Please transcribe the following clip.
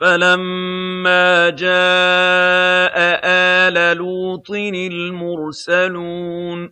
فَلَمَّا جَاءَ آلَ لُوطٍ الْمُرْسَلُونَ